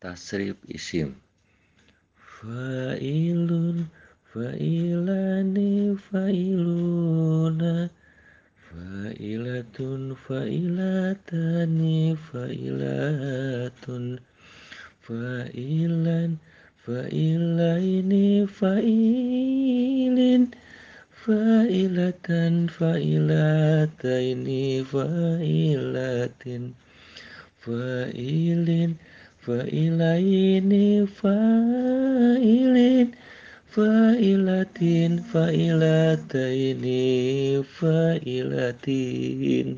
tasrif isim. Fa'ilun fa'ilani fa'iluna. Fa'ilatun fa'ilatani fa'ilatun. Fa'ilan fa'ilaini fa'ilin. Fa'ilatan fa'ilataini fa'ilatin. Fa'ilin fa'ilaini fa'ilin fa'ilatin fa'ilataini fa'ilatin